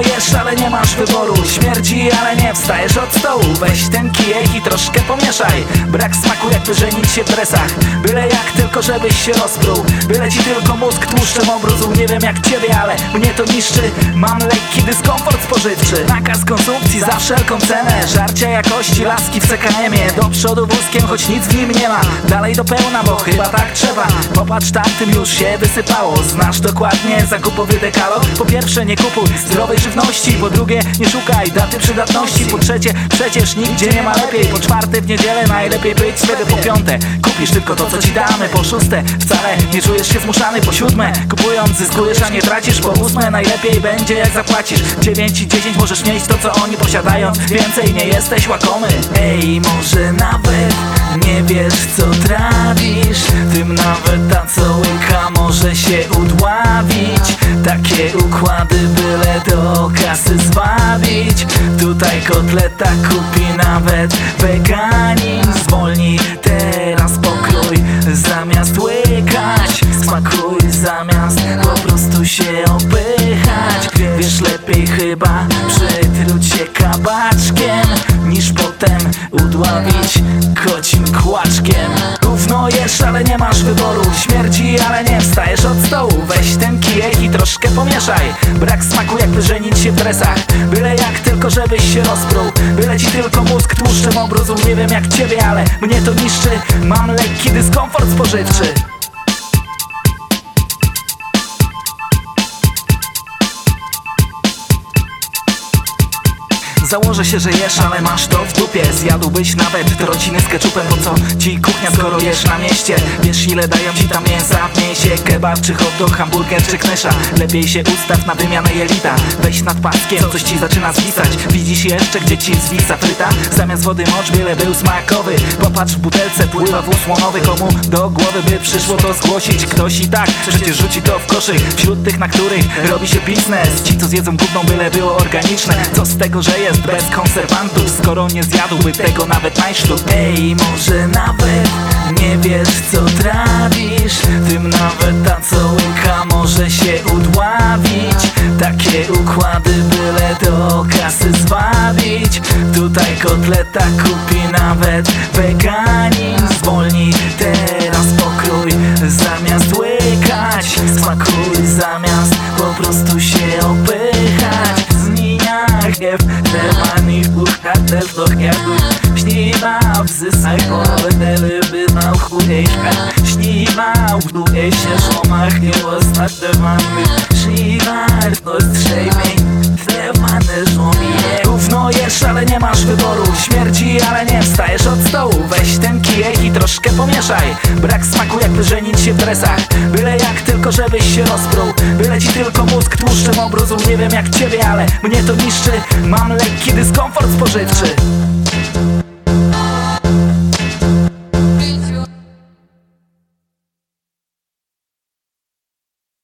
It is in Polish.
Jesz, ale nie masz wyboru. Śmierdzi, ale nie wstajesz od stołu. Weź ten kijek i troszkę pomieszaj. Brak smaku jakby żenić się w dresach. Byle jak tylko żebyś się rozpruł. Byle ci tylko mózg tłuszczem obrózł Nie wiem jak ciebie, ale mnie to niszczy. Mam lekki dyskomfort spożywczy Nakaz konsumpcji za wszelką cenę. Żarcia jakości, laski w CKM-ie Do przodu wózkiem, choć nic w nim nie ma. Dalej do pełna, bo chyba tak trzeba. Popatrz, tamtym już się wysypało. Znasz dokładnie zakupowy dekalog. Po pierwsze nie kupuj zdrowej żywności. Po drugie nie szukaj daty przydatności. Po trzecie przecież nigdzie nie ma lepiej. Po czwarte w niedzielę najlepiej być wtedy po piąte Kupisz tylko to co ci damy. Po szóste wcale nie czujesz się zmuszany. Po siódme kupując zyskujesz a nie tracisz. Po ósme najlepiej będzie jak zapłacisz. Dziewięć i dziesięć możesz mieć to co oni posiadają. Więcej nie jesteś łakomy. Ej może nawet nie wiesz co trawisz? Tym nawet ta co łyka może się udławić. Takie układy byle do kasy zwabić. Tutaj kotleta kupi nawet veganin Zwolnij teraz pokrój zamiast łykać chyba przytruć się kabaczkiem Niż potem udławić kocim kłaczkiem. Gówno jesz, ale nie masz wyboru Śmierdzi, ale nie wstajesz od stołu. Weź ten kijek i troszkę pomieszaj. Brak smaku jakby żenić się w dresach. Byle jak tylko żebyś się rozpruł. Byle ci tylko mózg tłuszczem obrózł Nie wiem jak ciebie, ale mnie to niszczy. Mam lekki dyskomfort spożywczy Założę się, że jesz, ale masz to w dupie. Zjadłbyś nawet trociny z keczupem Po co ci kuchnia, skoro jesz na mieście? Wiesz ile dają ci tam mięsa? W mięsie Kebab czy hot dog, hamburger czy knysza Lepiej się ustaw na wymianę jelita. Weź nad paskiem, coś ci zaczyna zwisać. Widzisz jeszcze, gdzie ci zwisa fryta? Zamiast wody mocz, byle był smakowy. Popatrz w butelce, pływa wóz słonowy. Komu do głowy by przyszło to zgłosić? Ktoś i tak, przecież rzuci to w koszyk. Wśród tych, na których robi się biznes Ci, co zjedzą gówną, byle było organiczne. Co z tego, że jest bez konserwantów Skoro nie zjadłby tego nawet najsztuk Ej, może nawet nie wiesz co trawisz? Tym nawet ta co może się udławić. Takie układy byle do kasy zwabić. Tutaj kotleta kupi nawet veganin Zwolnij teraz pokrój zamiast mani puka te loketu Știvav să sai kova te lebe na hureșca Știvav du eșe somah ne ostat de vanmi Știvar toți șei mei pomieszaj. Brak smaku jakby żenić się w dresach. Byle jak tylko żebyś się rozpruł. Byle ci tylko mózg tłuszczem obrózł Nie wiem jak ciebie, ale mnie to niszczy. Mam lekki dyskomfort spożywczy